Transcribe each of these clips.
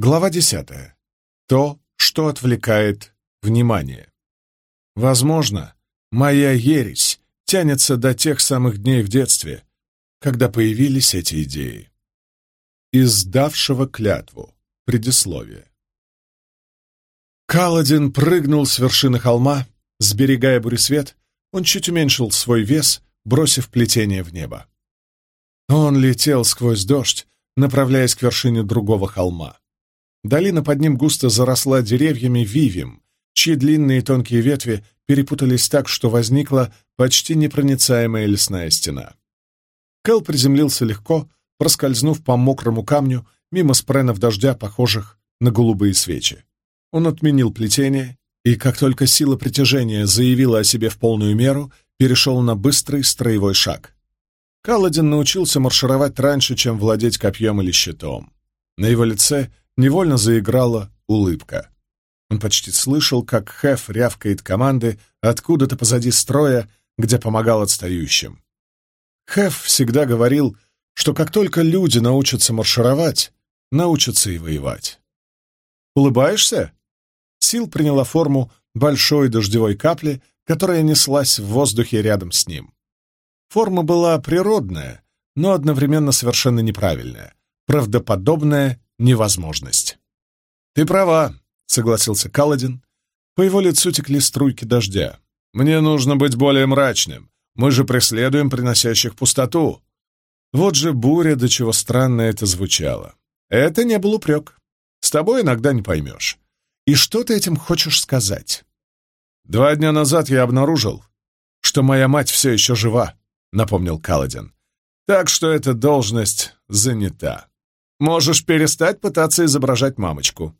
Глава десятая. То, что отвлекает внимание. Возможно, моя ересь тянется до тех самых дней в детстве, когда появились эти идеи. Из давшего клятву. Предисловие. Каладин прыгнул с вершины холма, сберегая буресвет, он чуть уменьшил свой вес, бросив плетение в небо. Он летел сквозь дождь, направляясь к вершине другого холма. Долина под ним густо заросла деревьями вивим, чьи длинные тонкие ветви перепутались так, что возникла почти непроницаемая лесная стена. Кэл приземлился легко, проскользнув по мокрому камню мимо спренов дождя, похожих на голубые свечи. Он отменил плетение и, как только сила притяжения заявила о себе в полную меру, перешел на быстрый строевой шаг. Каладин научился маршировать раньше, чем владеть копьем или щитом. На его лице невольно заиграла улыбка. Он почти слышал, как Хеф рявкает команды откуда-то позади строя, где помогал отстающим. Хеф всегда говорил, что как только люди научатся маршировать, научатся и воевать. «Улыбаешься?» Сил приняла форму большой дождевой капли, которая неслась в воздухе рядом с ним. Форма была природная, но одновременно совершенно неправильная, правдоподобная невозможность. «Ты права», — согласился Каладин. По его лицу текли струйки дождя. «Мне нужно быть более мрачным. Мы же преследуем приносящих пустоту». Вот же буря, до чего странно это звучало. Это не был упрек. С тобой иногда не поймешь. И что ты этим хочешь сказать? Два дня назад я обнаружил, что моя мать все еще жива, напомнил Каладин. Так что эта должность занята. Можешь перестать пытаться изображать мамочку».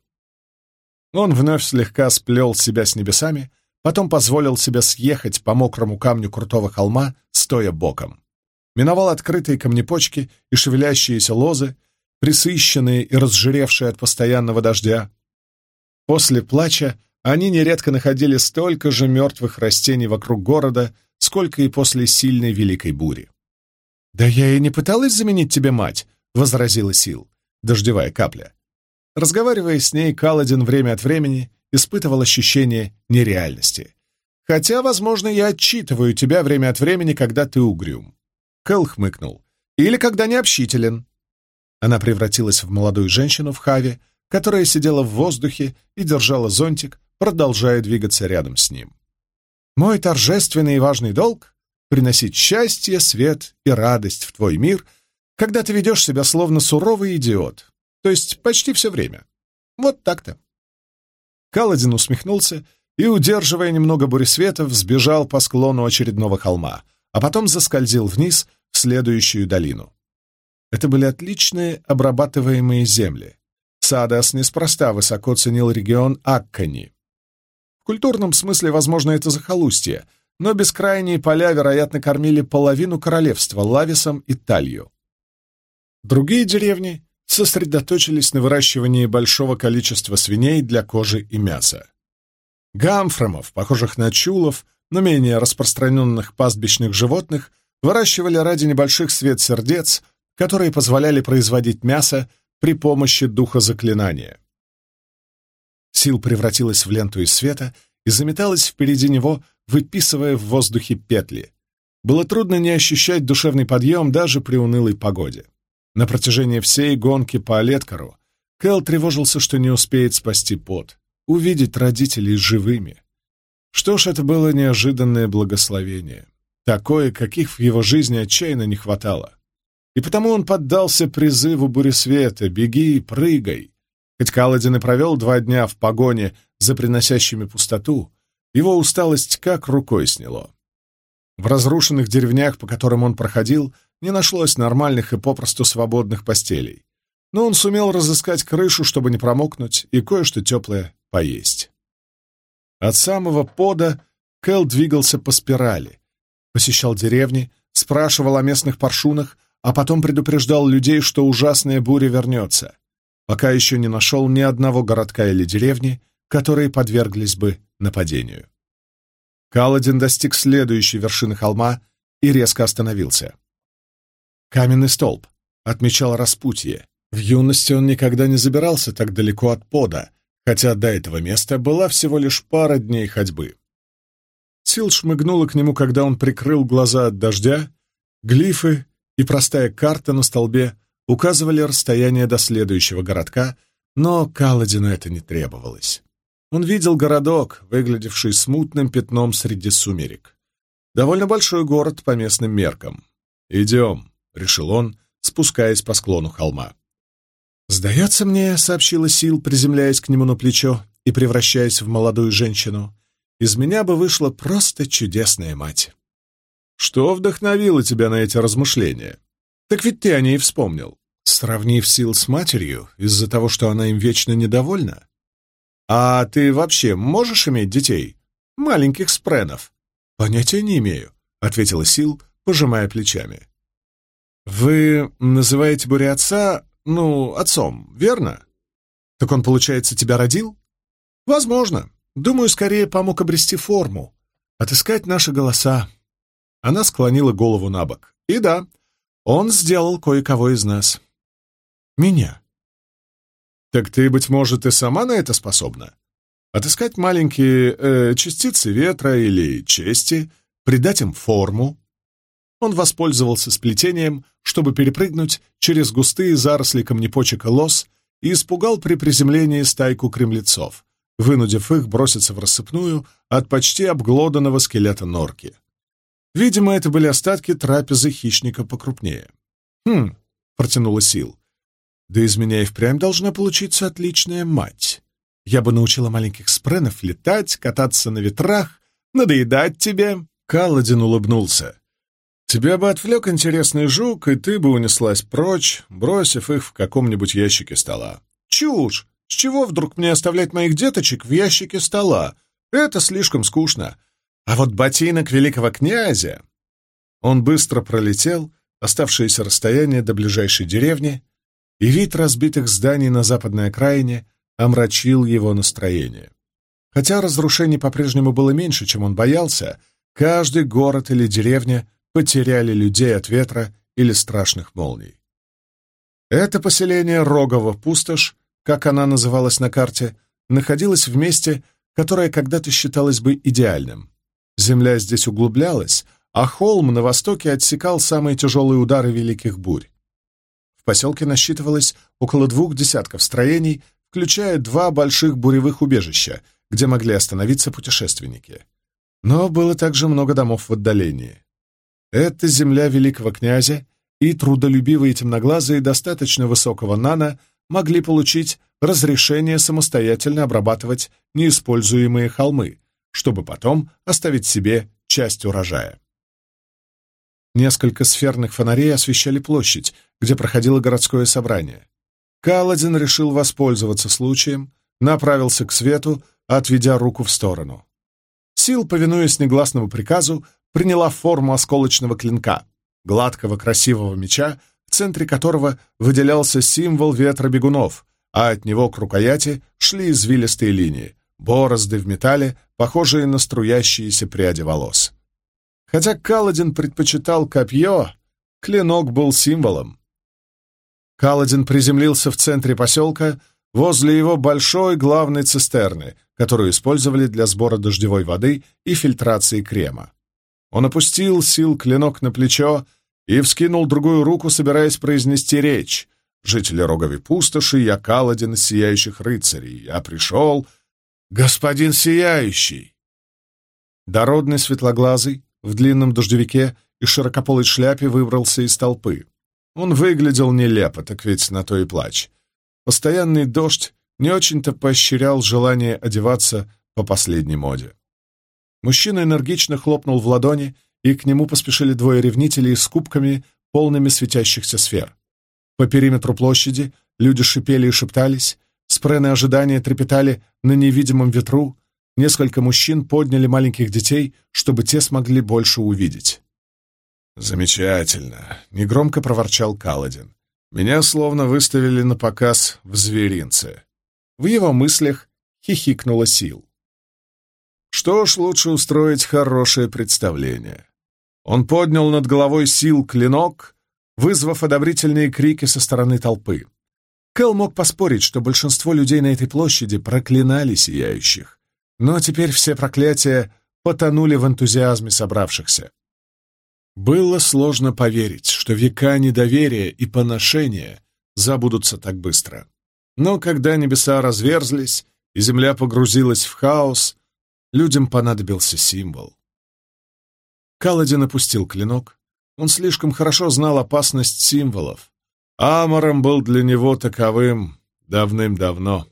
Он вновь слегка сплел себя с небесами, потом позволил себе съехать по мокрому камню крутого холма, стоя боком. Миновал открытые камнепочки и шевелящиеся лозы, присыщенные и разжиревшие от постоянного дождя. После плача они нередко находили столько же мертвых растений вокруг города, сколько и после сильной великой бури. «Да я и не пыталась заменить тебе мать», — возразила Сил, дождевая капля. Разговаривая с ней, Каладин время от времени испытывал ощущение нереальности. «Хотя, возможно, я отчитываю тебя время от времени, когда ты угрюм». Кэл хмыкнул. «Или когда не общителен». Она превратилась в молодую женщину в хаве, которая сидела в воздухе и держала зонтик, продолжая двигаться рядом с ним. «Мой торжественный и важный долг — приносить счастье, свет и радость в твой мир — когда ты ведешь себя словно суровый идиот, то есть почти все время. Вот так-то. Каладин усмехнулся и, удерживая немного буресвета, взбежал по склону очередного холма, а потом заскользил вниз в следующую долину. Это были отличные обрабатываемые земли. Садас неспроста высоко ценил регион Аккани. В культурном смысле, возможно, это захолустье, но бескрайние поля, вероятно, кормили половину королевства Лависом и Талью. Другие деревни сосредоточились на выращивании большого количества свиней для кожи и мяса. Гамфромов, похожих на чулов, но менее распространенных пастбищных животных, выращивали ради небольших свет-сердец, которые позволяли производить мясо при помощи духа заклинания. Сил превратилась в ленту из света и заметалась впереди него, выписывая в воздухе петли. Было трудно не ощущать душевный подъем даже при унылой погоде. На протяжении всей гонки по Олеткару Кэл тревожился, что не успеет спасти пот, увидеть родителей живыми. Что ж, это было неожиданное благословение, такое, каких в его жизни отчаянно не хватало. И потому он поддался призыву буресвета «Беги, прыгай!». Хоть Каладин и провел два дня в погоне за приносящими пустоту, его усталость как рукой сняло. В разрушенных деревнях, по которым он проходил, не нашлось нормальных и попросту свободных постелей. Но он сумел разыскать крышу, чтобы не промокнуть, и кое-что теплое поесть. От самого пода Кэл двигался по спирали, посещал деревни, спрашивал о местных паршунах, а потом предупреждал людей, что ужасная буря вернется, пока еще не нашел ни одного городка или деревни, которые подверглись бы нападению. Каладин достиг следующей вершины холма и резко остановился. Каменный столб отмечал распутье, В юности он никогда не забирался так далеко от пода, хотя до этого места была всего лишь пара дней ходьбы. Сил шмыгнула к нему, когда он прикрыл глаза от дождя, глифы и простая карта на столбе указывали расстояние до следующего городка, но Каладину это не требовалось. Он видел городок, выглядевший смутным пятном среди сумерек. Довольно большой город по местным меркам. «Идем», — решил он, спускаясь по склону холма. «Сдается мне», — сообщила Сил, приземляясь к нему на плечо и превращаясь в молодую женщину, «из меня бы вышла просто чудесная мать». «Что вдохновило тебя на эти размышления? Так ведь ты о ней вспомнил». Сравнив Сил с матерью из-за того, что она им вечно недовольна? «А ты вообще можешь иметь детей? Маленьких спренов?» «Понятия не имею», — ответила Сил, пожимая плечами. «Вы называете буря отца ну, отцом, верно? Так он, получается, тебя родил? Возможно. Думаю, скорее помог обрести форму, отыскать наши голоса. Она склонила голову на бок. И да, он сделал кое-кого из нас. Меня. Так ты, быть может, и сама на это способна? Отыскать маленькие э, частицы ветра или чести, придать им форму, он воспользовался сплетением, чтобы перепрыгнуть через густые заросли камнепочек и лос и испугал при приземлении стайку кремлецов, вынудив их броситься в рассыпную от почти обглоданного скелета норки. Видимо, это были остатки трапезы хищника покрупнее. «Хм», — протянула Сил, — «да из меня и впрямь должна получиться отличная мать. Я бы научила маленьких спренов летать, кататься на ветрах, надоедать тебе». Каладин улыбнулся. Тебя бы отвлек интересный жук, и ты бы унеслась прочь, бросив их в каком-нибудь ящике стола. Чушь! С чего вдруг мне оставлять моих деточек в ящике стола? Это слишком скучно. А вот ботинок великого князя... Он быстро пролетел оставшееся расстояние до ближайшей деревни, и вид разбитых зданий на западной окраине омрачил его настроение. Хотя разрушений по-прежнему было меньше, чем он боялся, каждый город или деревня — потеряли людей от ветра или страшных молний. Это поселение Рогово пустошь, как она называлась на карте, находилось в месте, которое когда-то считалось бы идеальным. Земля здесь углублялась, а холм на востоке отсекал самые тяжелые удары великих бурь. В поселке насчитывалось около двух десятков строений, включая два больших буревых убежища, где могли остановиться путешественники. Но было также много домов в отдалении. Это земля великого князя, и трудолюбивые темноглазые достаточно высокого нана могли получить разрешение самостоятельно обрабатывать неиспользуемые холмы, чтобы потом оставить себе часть урожая. Несколько сферных фонарей освещали площадь, где проходило городское собрание. Каладин решил воспользоваться случаем, направился к свету, отведя руку в сторону. Сил, повинуясь негласному приказу, приняла форму осколочного клинка, гладкого красивого меча, в центре которого выделялся символ ветра бегунов, а от него к рукояти шли извилистые линии, борозды в металле, похожие на струящиеся пряди волос. Хотя Каладин предпочитал копье, клинок был символом. Каладин приземлился в центре поселка, возле его большой главной цистерны, которую использовали для сбора дождевой воды и фильтрации крема. Он опустил сил клинок на плечо и вскинул другую руку, собираясь произнести речь. «Жители Роговой пустоши, я Каладин из Сияющих Рыцарей. Я пришел...» «Господин Сияющий!» Дородный светлоглазый, в длинном дождевике и широкополой шляпе выбрался из толпы. Он выглядел нелепо, так ведь на то и плач. Постоянный дождь не очень-то поощрял желание одеваться по последней моде. Мужчина энергично хлопнул в ладони, и к нему поспешили двое ревнителей с кубками, полными светящихся сфер. По периметру площади люди шипели и шептались, спрены ожидания трепетали на невидимом ветру, несколько мужчин подняли маленьких детей, чтобы те смогли больше увидеть. «Замечательно!» — негромко проворчал Каладин. «Меня словно выставили на показ в зверинце». В его мыслях хихикнула Сил. Что ж, лучше устроить хорошее представление. Он поднял над головой сил клинок, вызвав одобрительные крики со стороны толпы. Кэл мог поспорить, что большинство людей на этой площади проклинали сияющих, но теперь все проклятия потонули в энтузиазме собравшихся. Было сложно поверить, что века недоверия и поношения забудутся так быстро. Но когда небеса разверзлись и земля погрузилась в хаос, людям понадобился символ. Каладин опустил клинок. Он слишком хорошо знал опасность символов. Амором был для него таковым давным-давно.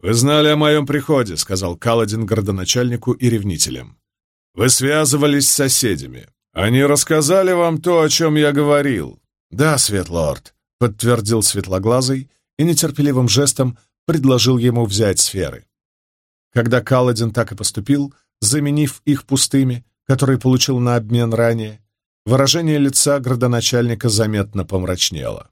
«Вы знали о моем приходе», — сказал Каладин городоначальнику и ревнителям. «Вы связывались с соседями. Они рассказали вам то, о чем я говорил». «Да, Светлорд», — подтвердил Светлоглазый и нетерпеливым жестом предложил ему взять сферы. Когда Каладин так и поступил, заменив их пустыми, которые получил на обмен ранее, выражение лица градоначальника заметно помрачнело.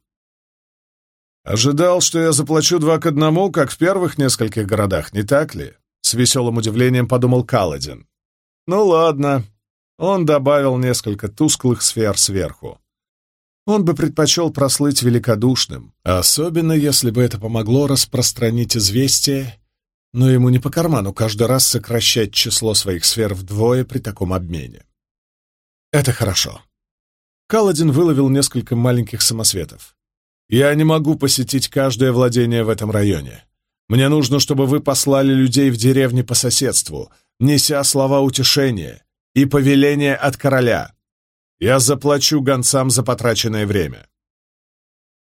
«Ожидал, что я заплачу два к одному, как в первых нескольких городах, не так ли?» С веселым удивлением подумал Каладин. «Ну ладно». Он добавил несколько тусклых сфер сверху. Он бы предпочел прослыть великодушным, особенно если бы это помогло распространить известие, но ему не по карману каждый раз сокращать число своих сфер вдвое при таком обмене. Это хорошо. Каладин выловил несколько маленьких самосветов. Я не могу посетить каждое владение в этом районе. Мне нужно, чтобы вы послали людей в деревни по соседству, неся слова утешения и повеления от короля. Я заплачу гонцам за потраченное время».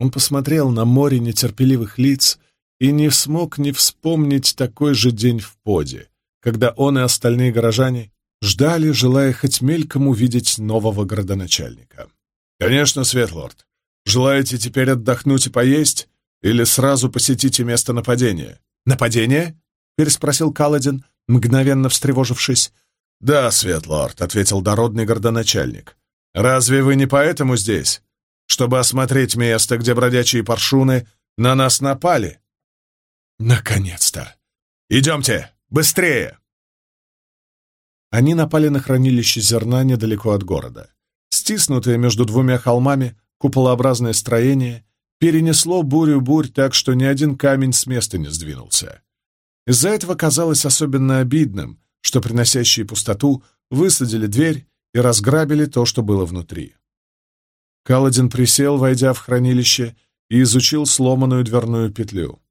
Он посмотрел на море нетерпеливых лиц и не смог не вспомнить такой же день в поде, когда он и остальные горожане ждали, желая хоть мельком увидеть нового городоначальника. «Конечно, Светлорд. Желаете теперь отдохнуть и поесть, или сразу посетите место нападения?» «Нападение?» — переспросил Каладин, мгновенно встревожившись. «Да, Светлорд», — ответил дородный городоначальник. Разве вы не поэтому здесь? Чтобы осмотреть место, где бродячие паршуны на нас напали? Наконец-то! Идемте! Быстрее! Они напали на хранилище зерна недалеко от города. Стиснутое между двумя холмами куполообразное строение перенесло бурю-бурь так, что ни один камень с места не сдвинулся. Из-за этого казалось особенно обидным, что приносящие пустоту высадили дверь и разграбили то, что было внутри. Каладин присел, войдя в хранилище, и изучил сломанную дверную петлю.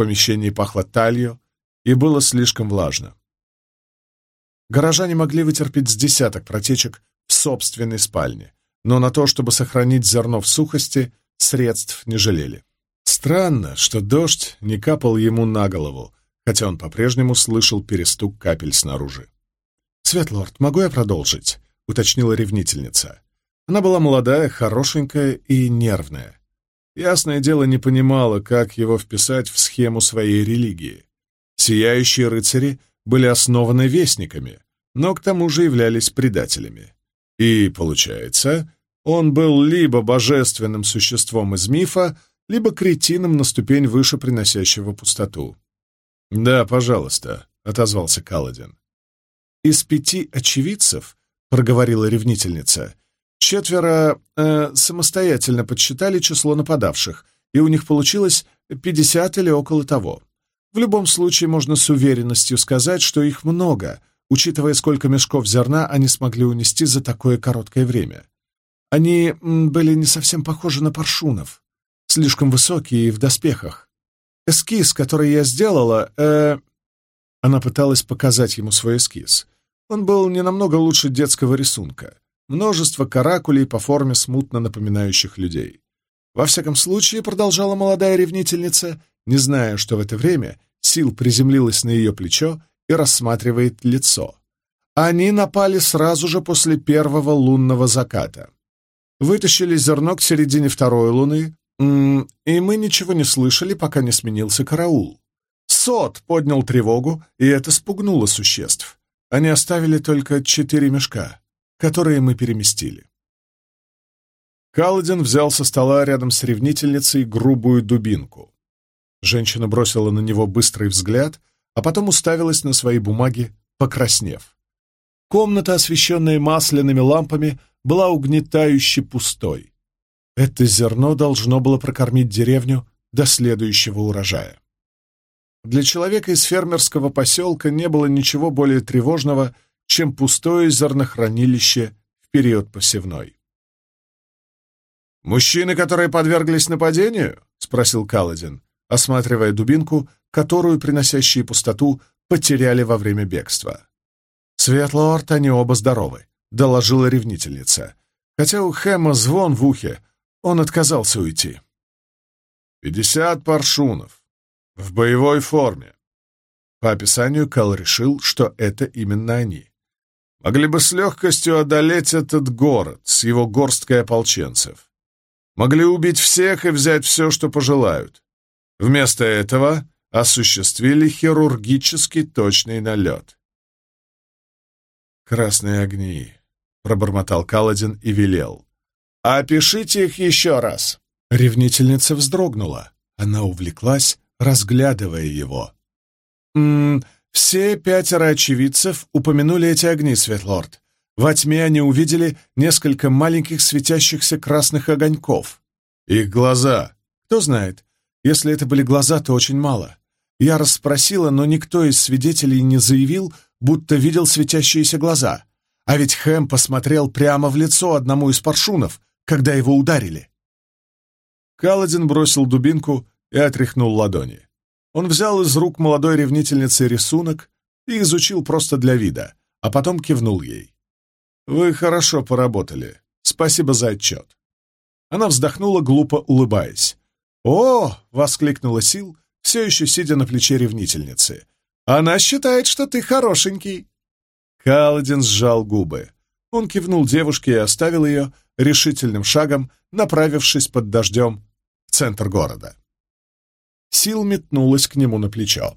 Помещении пахло талью, и было слишком влажно. Горожане могли вытерпеть с десяток протечек в собственной спальне, но на то, чтобы сохранить зерно в сухости, средств не жалели. Странно, что дождь не капал ему на голову, хотя он по-прежнему слышал перестук капель снаружи. «Светлорд, могу я продолжить?» уточнила ревнительница. Она была молодая, хорошенькая и нервная. Ясное дело, не понимала, как его вписать в схему своей религии. Сияющие рыцари были основаны вестниками, но к тому же являлись предателями. И, получается, он был либо божественным существом из мифа, либо кретином на ступень выше приносящего пустоту. «Да, пожалуйста», — отозвался Каладин. Из пяти очевидцев — проговорила ревнительница. «Четверо э, самостоятельно подсчитали число нападавших, и у них получилось пятьдесят или около того. В любом случае можно с уверенностью сказать, что их много, учитывая, сколько мешков зерна они смогли унести за такое короткое время. Они были не совсем похожи на паршунов, слишком высокие и в доспехах. Эскиз, который я сделала, э... Она пыталась показать ему свой эскиз. Он был не намного лучше детского рисунка. Множество каракулей по форме смутно напоминающих людей. Во всяком случае, продолжала молодая ревнительница, не зная, что в это время Сил приземлилась на ее плечо и рассматривает лицо. Они напали сразу же после первого лунного заката. Вытащили зерно к середине второй луны, и мы ничего не слышали, пока не сменился караул. Сот поднял тревогу, и это спугнуло существ. Они оставили только четыре мешка, которые мы переместили. Каладин взял со стола рядом с ревнительницей грубую дубинку. Женщина бросила на него быстрый взгляд, а потом уставилась на свои бумаги, покраснев. Комната, освещенная масляными лампами, была угнетающе пустой. Это зерно должно было прокормить деревню до следующего урожая. Для человека из фермерского поселка не было ничего более тревожного, чем пустое зернохранилище в период посевной. «Мужчины, которые подверглись нападению?» — спросил Каладин, осматривая дубинку, которую, приносящие пустоту, потеряли во время бегства. «Светлорд, они оба здоровы», — доложила ревнительница. Хотя у Хэма звон в ухе, он отказался уйти. «Пятьдесят паршунов. В боевой форме». По описанию Кал решил, что это именно они. Могли бы с легкостью одолеть этот город с его горсткой ополченцев. Могли убить всех и взять все, что пожелают. Вместо этого осуществили хирургически точный налет. «Красные огни», — пробормотал Каладин и велел. «Опишите их еще раз!» Ревнительница вздрогнула. Она увлеклась, разглядывая его. «М -м, «Все пятеро очевидцев упомянули эти огни, Светлорд. Во тьме они увидели несколько маленьких светящихся красных огоньков. Их глаза. Кто знает, если это были глаза, то очень мало. Я расспросила, но никто из свидетелей не заявил, будто видел светящиеся глаза. А ведь Хэм посмотрел прямо в лицо одному из паршунов, когда его ударили. Каладин бросил дубинку и отряхнул ладони. Он взял из рук молодой ревнительницы рисунок и изучил просто для вида, а потом кивнул ей. «Вы хорошо поработали. Спасибо за отчет». Она вздохнула, глупо улыбаясь. «О!» — воскликнула Сил, все еще сидя на плече ревнительницы. «Она считает, что ты хорошенький». Каладин сжал губы. Он кивнул девушке и оставил ее, решительным шагом направившись под дождем в центр города. Сил метнулась к нему на плечо.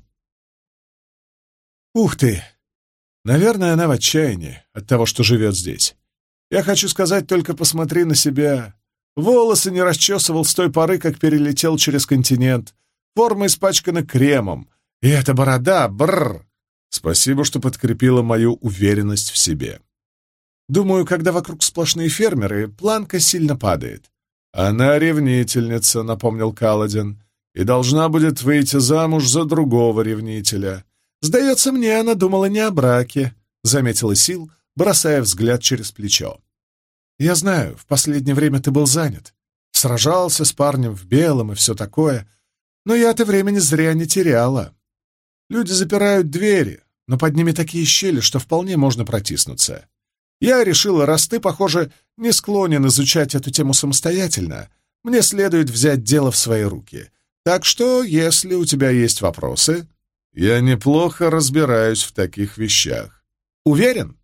«Ух ты! Наверное, она в отчаянии от того, что живет здесь. Я хочу сказать, только посмотри на себя. Волосы не расчесывал с той поры, как перелетел через континент. Форма испачкана кремом. И эта борода, бррр! Спасибо, что подкрепила мою уверенность в себе. Думаю, когда вокруг сплошные фермеры, планка сильно падает. Она ревнительница, напомнил Каладин, и должна будет выйти замуж за другого ревнителя. Сдается мне, она думала не о браке, заметила Сил, бросая взгляд через плечо. Я знаю, в последнее время ты был занят. Сражался с парнем в белом и все такое. Но я-то времени зря не теряла. Люди запирают двери, но под ними такие щели, что вполне можно протиснуться. Я решила, раз ты, похоже, не склонен изучать эту тему самостоятельно, мне следует взять дело в свои руки. Так что, если у тебя есть вопросы, я неплохо разбираюсь в таких вещах. Уверен?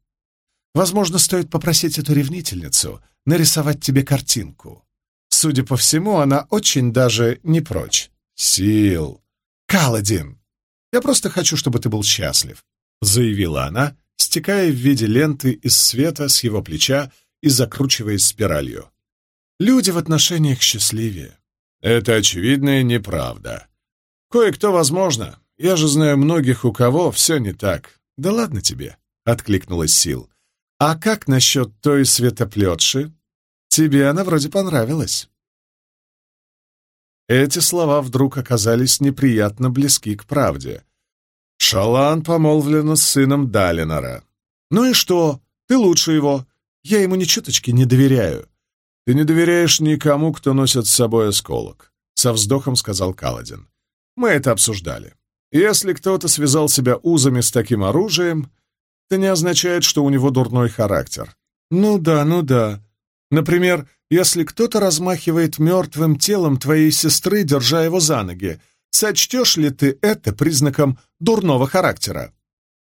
Возможно, стоит попросить эту ревнительницу нарисовать тебе картинку. Судя по всему, она очень даже не прочь. Сил. Каладин, я просто хочу, чтобы ты был счастлив, заявила она, стекая в виде ленты из света с его плеча и закручиваясь спиралью. Люди в отношениях счастливее. Это очевидная неправда. Кое-кто, возможно. Я же знаю многих, у кого все не так. Да ладно тебе, — откликнулась Сил. А как насчет той светоплетши? Тебе она вроде понравилась. Эти слова вдруг оказались неприятно близки к правде. Шалан помолвлена с сыном Далинора. «Ну и что? Ты лучше его. Я ему ни чуточки не доверяю». «Ты не доверяешь никому, кто носит с собой осколок», — со вздохом сказал Каладин. «Мы это обсуждали. Если кто-то связал себя узами с таким оружием, это не означает, что у него дурной характер. Ну да, ну да. Например, если кто-то размахивает мертвым телом твоей сестры, держа его за ноги, Сочтешь ли ты это признаком дурного характера?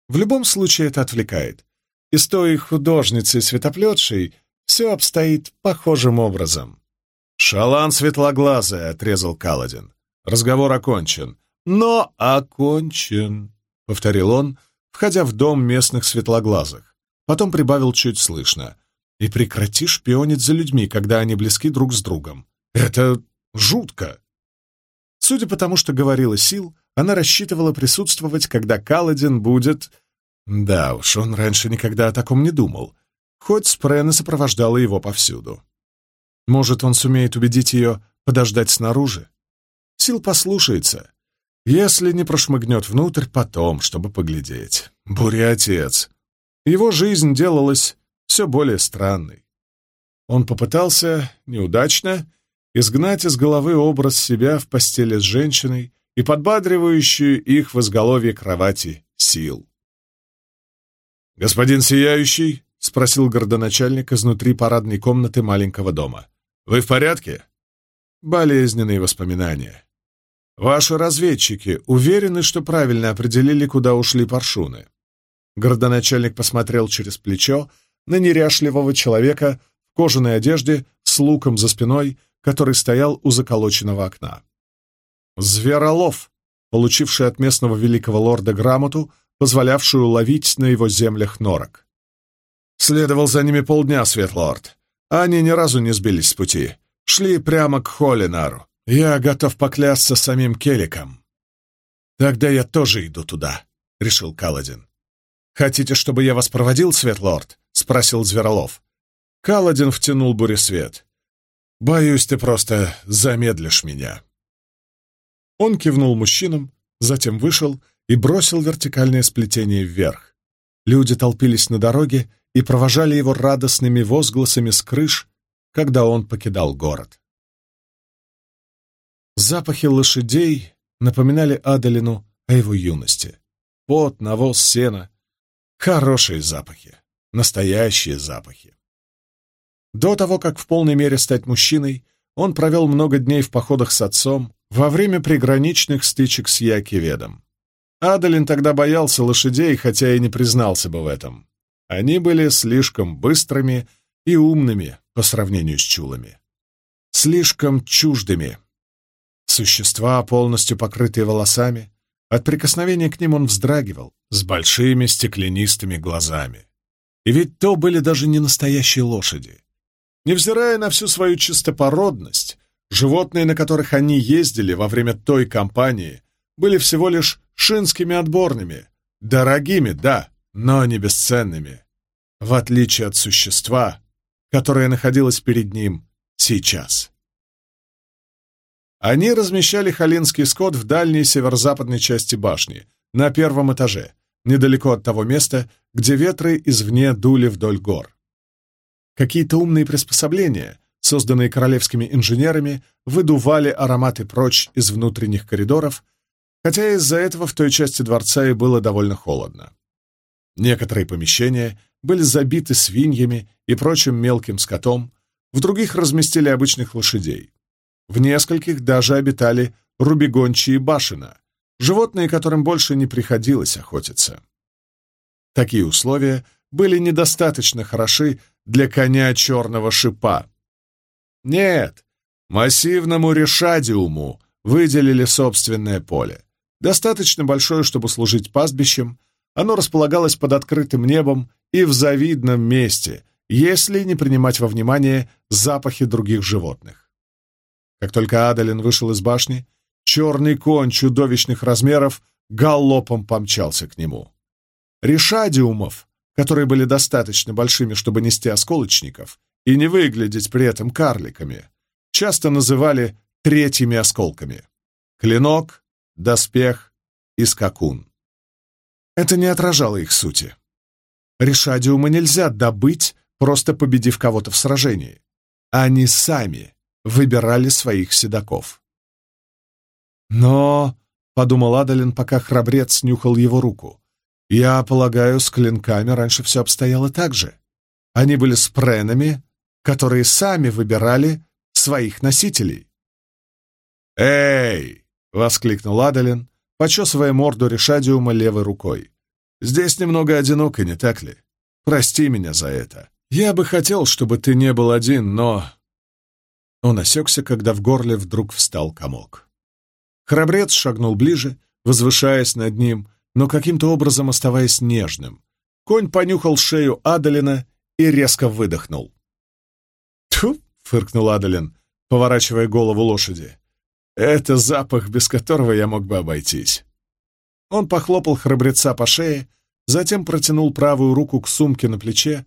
В любом случае это отвлекает. И с той художницей-светоплетшей все обстоит похожим образом. «Шалан светлоглазая», — отрезал Каладин. «Разговор окончен». «Но окончен», — повторил он, входя в дом местных светлоглазых. Потом прибавил чуть слышно. «И прекрати шпионить за людьми, когда они близки друг с другом. Это жутко». Судя по тому, что говорила Сил, она рассчитывала присутствовать, когда Каладин будет... Да уж, он раньше никогда о таком не думал, хоть Спрена сопровождала его повсюду. Может, он сумеет убедить ее подождать снаружи? Сил послушается, если не прошмыгнет внутрь потом, чтобы поглядеть. Буря-отец. Его жизнь делалась все более странной. Он попытался, неудачно, изгнать из головы образ себя в постели с женщиной и подбадривающую их в изголовье кровати сил. «Господин Сияющий?» — спросил городоначальник изнутри парадной комнаты маленького дома. «Вы в порядке?» «Болезненные воспоминания. Ваши разведчики уверены, что правильно определили, куда ушли паршуны?» Городоначальник посмотрел через плечо на неряшливого человека в кожаной одежде с луком за спиной, который стоял у заколоченного окна. Зверолов, получивший от местного великого лорда грамоту, позволявшую ловить на его землях норок. Следовал за ними полдня, Светлорд. Они ни разу не сбились с пути. Шли прямо к Холинару. Я готов поклясться самим Келиком. Тогда я тоже иду туда, — решил Каладин. «Хотите, чтобы я вас проводил, Светлорд?» — спросил Зверолов. Каладин втянул буресвет. «Боюсь, ты просто замедлишь меня». Он кивнул мужчинам, затем вышел и бросил вертикальное сплетение вверх. Люди толпились на дороге и провожали его радостными возгласами с крыш, когда он покидал город. Запахи лошадей напоминали Адалину о его юности. Пот, навоз, сено — хорошие запахи, настоящие запахи. До того, как в полной мере стать мужчиной, он провел много дней в походах с отцом во время приграничных стычек с Якиведом. Адалин тогда боялся лошадей, хотя и не признался бы в этом. Они были слишком быстрыми и умными по сравнению с чулами. Слишком чуждыми. Существа, полностью покрытые волосами, от прикосновения к ним он вздрагивал, с большими стеклянистыми глазами. И ведь то были даже не настоящие лошади. Невзирая на всю свою чистопородность, животные, на которых они ездили во время той кампании, были всего лишь шинскими отборными, дорогими, да, но не бесценными, в отличие от существа, которое находилось перед ним сейчас. Они размещали халинский скот в дальней северо-западной части башни, на первом этаже, недалеко от того места, где ветры извне дули вдоль гор. Какие-то умные приспособления, созданные королевскими инженерами, выдували ароматы прочь из внутренних коридоров, хотя из-за этого в той части дворца и было довольно холодно. Некоторые помещения были забиты свиньями и прочим мелким скотом, в других разместили обычных лошадей. В нескольких даже обитали рубегончие башена, животные, которым больше не приходилось охотиться. Такие условия были недостаточно хороши для коня черного шипа. Нет, массивному решадиуму выделили собственное поле, достаточно большое, чтобы служить пастбищем, оно располагалось под открытым небом и в завидном месте, если не принимать во внимание запахи других животных. Как только Адалин вышел из башни, черный конь чудовищных размеров галопом помчался к нему. Решадиумов которые были достаточно большими, чтобы нести осколочников и не выглядеть при этом карликами, часто называли третьими осколками. Клинок, доспех и скакун. Это не отражало их сути. Решадиумы нельзя добыть, просто победив кого-то в сражении. Они сами выбирали своих седаков. «Но», — подумал Адалин, пока храбрец нюхал его руку, я полагаю, с клинками раньше все обстояло так же. Они были спренами, которые сами выбирали своих носителей. «Эй!» — воскликнул Адалин, почесывая морду Решадиума левой рукой. «Здесь немного одиноко, не так ли? Прости меня за это. Я бы хотел, чтобы ты не был один, но...» Он осекся, когда в горле вдруг встал комок. Храбрец шагнул ближе, возвышаясь над ним, но каким-то образом оставаясь нежным. Конь понюхал шею Адалина и резко выдохнул. «Тьфу!» — фыркнул Адалин, поворачивая голову лошади. «Это запах, без которого я мог бы обойтись». Он похлопал храбреца по шее, затем протянул правую руку к сумке на плече,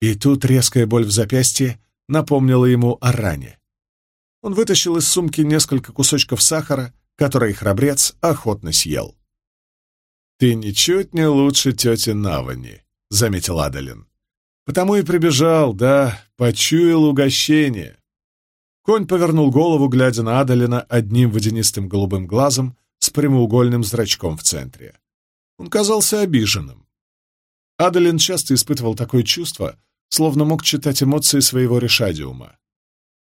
и тут резкая боль в запястье напомнило ему о ране. Он вытащил из сумки несколько кусочков сахара, которые храбрец охотно съел. «Ты ничуть не лучше тети Навани», — заметил Адалин. «Потому и прибежал, да, почуял угощение». Конь повернул голову, глядя на Адалина одним водянистым голубым глазом с прямоугольным зрачком в центре. Он казался обиженным. Адалин часто испытывал такое чувство, словно мог читать эмоции своего решадиума.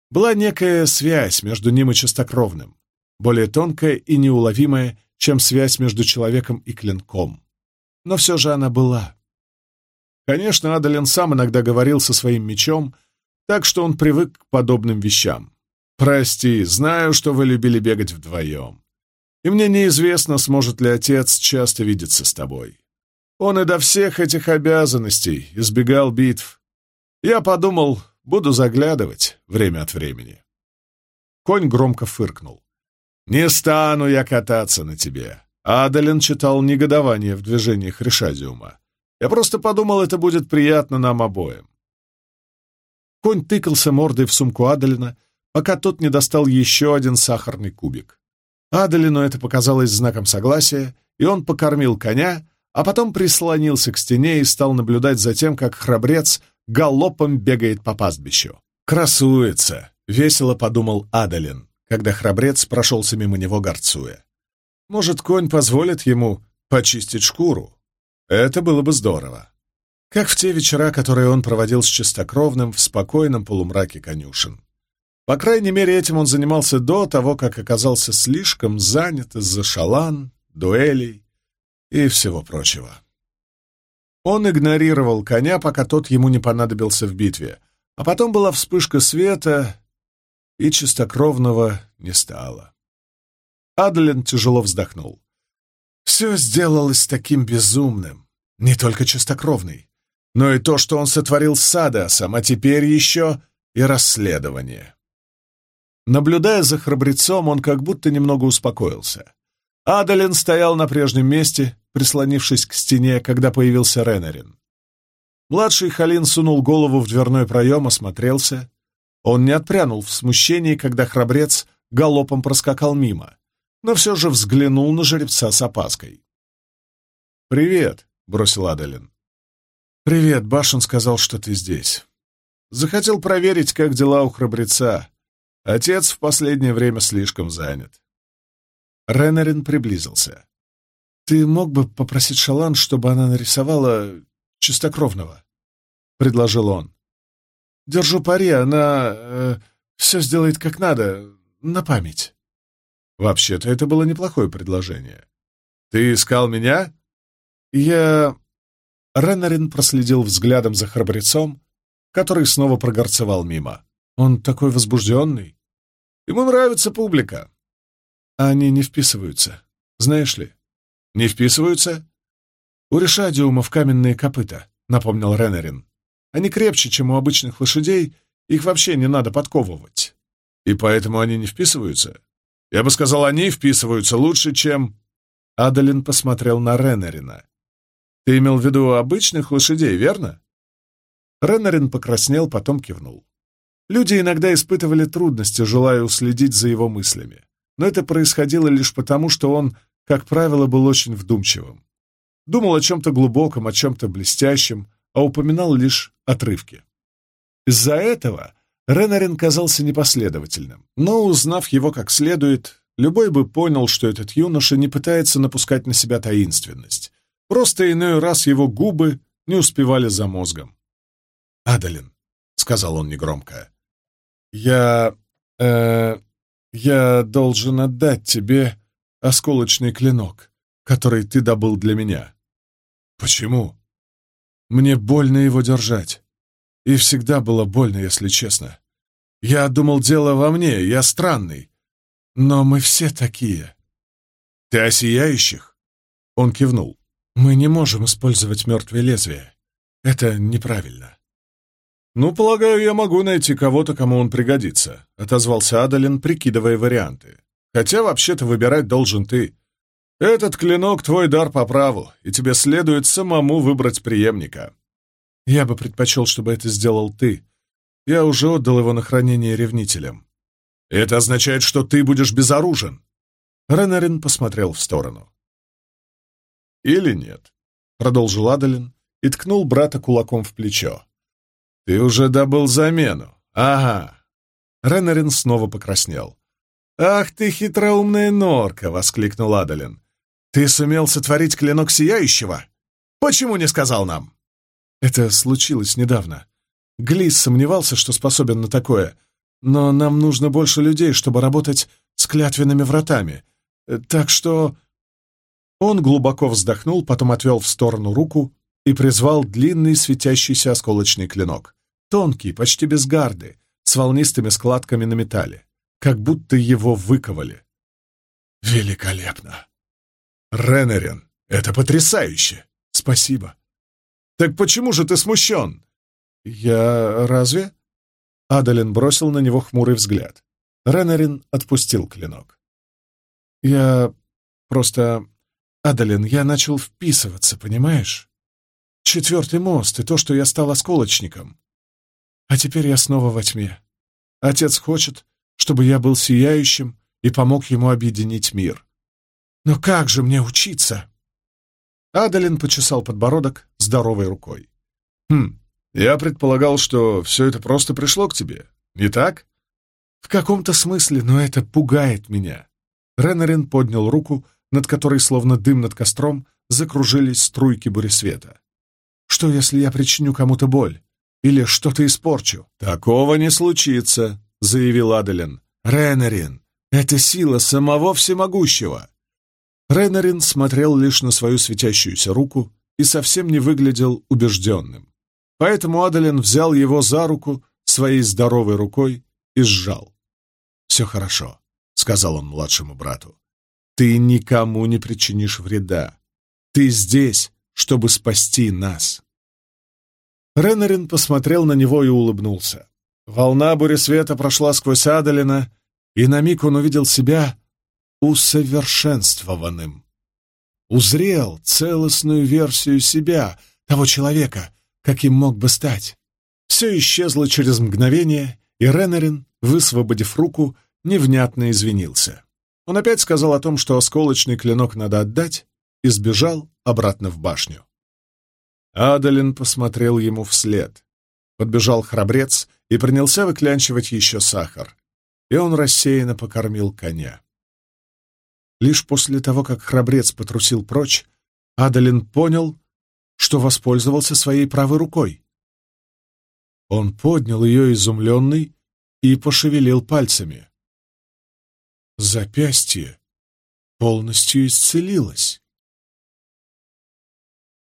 Была некая связь между ним и чистокровным, более тонкая и неуловимая, чем связь между человеком и клинком. Но все же она была. Конечно, Адалин сам иногда говорил со своим мечом, так что он привык к подобным вещам. «Прости, знаю, что вы любили бегать вдвоем. И мне неизвестно, сможет ли отец часто видеться с тобой. Он и до всех этих обязанностей избегал битв. Я подумал, Буду заглядывать время от времени. Конь громко фыркнул. «Не стану я кататься на тебе!» Адалин читал негодование в движениях Решадиума. «Я просто подумал, это будет приятно нам обоим». Конь тыкался мордой в сумку Адалина, пока тот не достал еще один сахарный кубик. Адалину это показалось знаком согласия, и он покормил коня, а потом прислонился к стене и стал наблюдать за тем, как храбрец галопом бегает по пастбищу. «Красуется!» — весело подумал Адалин, когда храбрец прошелся мимо него горцуя. «Может, конь позволит ему почистить шкуру? Это было бы здорово!» Как в те вечера, которые он проводил с чистокровным в спокойном полумраке конюшен. По крайней мере, этим он занимался до того, как оказался слишком занят из-за шалан, дуэлей и всего прочего. Он игнорировал коня, пока тот ему не понадобился в битве. А потом была вспышка света, и чистокровного не стало. Адлен тяжело вздохнул. Все сделалось таким безумным. Не только чистокровный, но и то, что он сотворил с Садасом, а теперь еще и расследование. Наблюдая за храбрецом, он как будто немного успокоился. Адалин стоял на прежнем месте, прислонившись к стене, когда появился Ренарин. Младший Халин сунул голову в дверной проем, осмотрелся. Он не отпрянул в смущении, когда храбрец галопом проскакал мимо, но все же взглянул на жеребца с опаской. «Привет», — бросил Адалин. «Привет, Башен сказал, что ты здесь. Захотел проверить, как дела у храбреца. Отец в последнее время слишком занят. Ренарин приблизился. «Ты мог бы попросить Шалан, чтобы она нарисовала чистокровного?» — предложил он. «Держу пари, она э, все сделает как надо, на память». «Вообще-то это было неплохое предложение. Ты искал меня?» «Я...» Ренарин проследил взглядом за храбрецом, который снова прогорцевал мимо. «Он такой возбужденный. Ему нравится публика. Они не вписываются. Знаешь ли? Не вписываются? У решадиума в каменные копыта, напомнил Ренерин. Они крепче, чем у обычных лошадей, их вообще не надо подковывать. И поэтому они не вписываются? Я бы сказал, они вписываются лучше, чем... Адалин посмотрел на Ренерина. Ты имел в виду обычных лошадей, верно? Ренерин покраснел, потом кивнул. Люди иногда испытывали трудности, желая уследить за его мыслями но это происходило лишь потому, что он, как правило, был очень вдумчивым. Думал о чем-то глубоком, о чем-то блестящем, а упоминал лишь отрывки. Из-за этого Ренарин казался непоследовательным, но, узнав его как следует, любой бы понял, что этот юноша не пытается напускать на себя таинственность. Просто иной раз его губы не успевали за мозгом. «Адалин», — сказал он негромко, — «я... э я должен отдать тебе осколочный клинок, который ты добыл для меня. Почему? Мне больно его держать. И всегда было больно, если честно. Я думал, дело во мне, я странный. Но мы все такие. Ты о сияющих? Он кивнул. Мы не можем использовать мертвые лезвия. Это неправильно. «Ну, полагаю, я могу найти кого-то, кому он пригодится», — отозвался Адалин, прикидывая варианты. «Хотя вообще-то выбирать должен ты. Этот клинок — твой дар по праву, и тебе следует самому выбрать преемника». «Я бы предпочел, чтобы это сделал ты. Я уже отдал его на хранение ревнителям. Это означает, что ты будешь безоружен. Ренарин посмотрел в сторону. Или нет, продолжил Адалин и ткнул брата кулаком в плечо. Ты уже добыл замену. Ага. Ренарин снова покраснел. «Ах ты, хитроумная норка!» — воскликнул Адалин. «Ты сумел сотворить клинок Сияющего? Почему не сказал нам?» Это случилось недавно. Глис сомневался, что способен на такое, но нам нужно больше людей, чтобы работать с клятвенными вратами. Так что...» Он глубоко вздохнул, потом отвел в сторону руку и призвал длинный светящийся осколочный клинок. Тонкий, почти без гарды, с волнистыми складками на металле, как будто его выковали. «Великолепно! Ренерин, это потрясающе! Спасибо!» «Так почему же ты смущен?» «Я... разве?» Адалин бросил на него хмурый взгляд. Ренерин отпустил клинок. «Я... просто... Адалин, я начал вписываться, понимаешь? Четвертый мост и то, что я стал осколочником. А теперь я снова во тьме. Отец хочет, чтобы я был сияющим и помог ему объединить мир. Но как же мне учиться?» Адалин почесал подбородок здоровой рукой. «Хм, я предполагал, что все это просто пришло к тебе, не так?» «В каком-то смысле, но это пугает меня». Ренарин поднял руку, над которой, словно дым над костром, закружились струйки буресвета. «Что, если я причиню кому-то боль? Или что-то испорчу?» «Такого не случится», — заявил Аделин. «Ренарин, это сила самого всемогущего. Рейнарин смотрел лишь на свою светящуюся руку и совсем не выглядел убежденным. Поэтому Адалин взял его за руку своей здоровой рукой и сжал. «Все хорошо», — сказал он младшему брату. «Ты никому не причинишь вреда. Ты здесь, чтобы спасти нас». Ренарин посмотрел на него и улыбнулся. Волна бури света прошла сквозь Адалина, и на миг он увидел себя усовершенствованным. Узрел целостную версию себя, того человека, каким мог бы стать. Все исчезло через мгновение, и Ренарин, высвободив руку, невнятно извинился. Он опять сказал о том, что осколочный клинок надо отдать, и сбежал обратно в башню. Адалин посмотрел ему вслед. Подбежал храбрец и принялся выклянчивать еще сахар, и он рассеянно покормил коня. Лишь после того, как храбрец потрусил прочь, Адалин понял, что воспользовался своей правой рукой. Он поднял ее изумленный и пошевелил пальцами. Запястье полностью исцелилось.